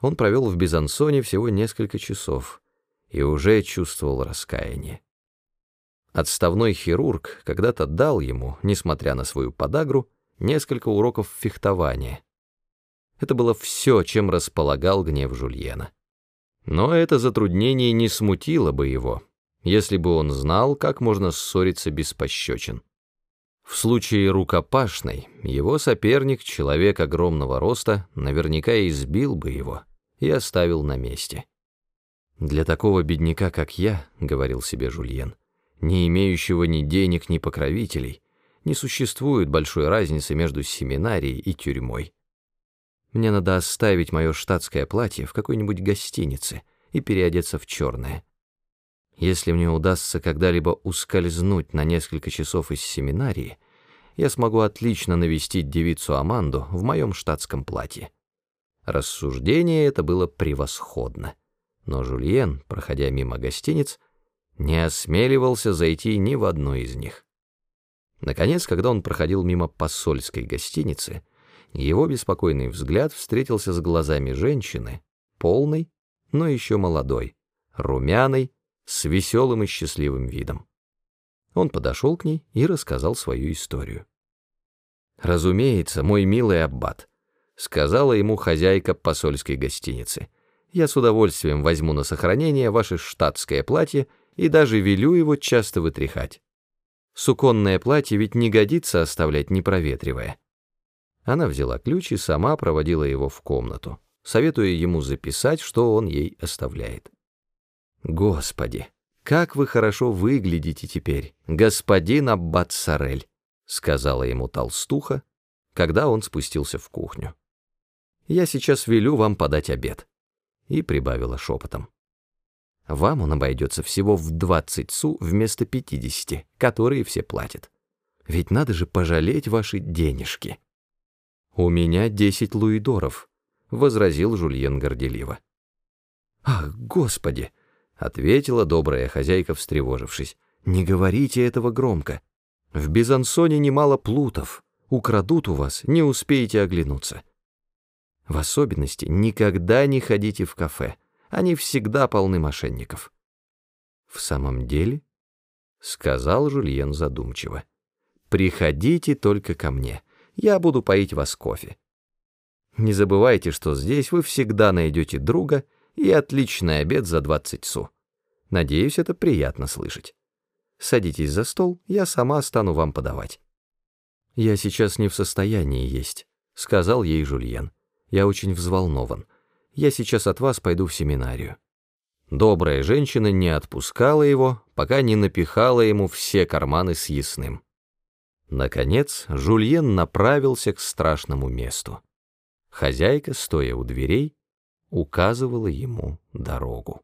Он провел в Бизансоне всего несколько часов и уже чувствовал раскаяние. Отставной хирург когда-то дал ему, несмотря на свою подагру, несколько уроков фехтования. Это было все, чем располагал гнев Жульена. Но это затруднение не смутило бы его, если бы он знал, как можно ссориться без пощечин. В случае рукопашной его соперник, человек огромного роста, наверняка избил бы его и оставил на месте. «Для такого бедняка, как я, — говорил себе Жульен, — не имеющего ни денег, ни покровителей, не существует большой разницы между семинарией и тюрьмой. Мне надо оставить мое штатское платье в какой-нибудь гостинице и переодеться в черное. Если мне удастся когда-либо ускользнуть на несколько часов из семинарии, я смогу отлично навестить девицу Аманду в моем штатском платье. Рассуждение это было превосходно, но Жульен, проходя мимо гостиниц, не осмеливался зайти ни в одну из них. Наконец, когда он проходил мимо посольской гостиницы, его беспокойный взгляд встретился с глазами женщины, полной, но еще молодой, румяной, с веселым и счастливым видом. Он подошел к ней и рассказал свою историю. «Разумеется, мой милый аббат», — сказала ему хозяйка посольской гостиницы, «я с удовольствием возьму на сохранение ваше штатское платье и даже велю его часто вытряхать. Суконное платье ведь не годится оставлять не проветривая». Она взяла ключ и сама проводила его в комнату, советуя ему записать, что он ей оставляет. «Господи, как вы хорошо выглядите теперь, господин Аббат Сорель», сказала ему толстуха, когда он спустился в кухню. «Я сейчас велю вам подать обед», и прибавила шепотом. «Вам он обойдется всего в двадцать су вместо пятидесяти, которые все платят. Ведь надо же пожалеть ваши денежки». «У меня десять луидоров», — возразил Жульен горделиво. «Ах, Господи!» ответила добрая хозяйка, встревожившись. «Не говорите этого громко. В Бизансоне немало плутов. Украдут у вас, не успеете оглянуться. В особенности никогда не ходите в кафе. Они всегда полны мошенников». «В самом деле?» — сказал Жульен задумчиво. «Приходите только ко мне. Я буду поить вас кофе. Не забывайте, что здесь вы всегда найдете друга — и отличный обед за 20 су. Надеюсь, это приятно слышать. Садитесь за стол, я сама стану вам подавать. Я сейчас не в состоянии есть, сказал ей Жульен. Я очень взволнован. Я сейчас от вас пойду в семинарию. Добрая женщина не отпускала его, пока не напихала ему все карманы с ясным. Наконец, Жульен направился к страшному месту. Хозяйка, стоя у дверей, указывала ему дорогу.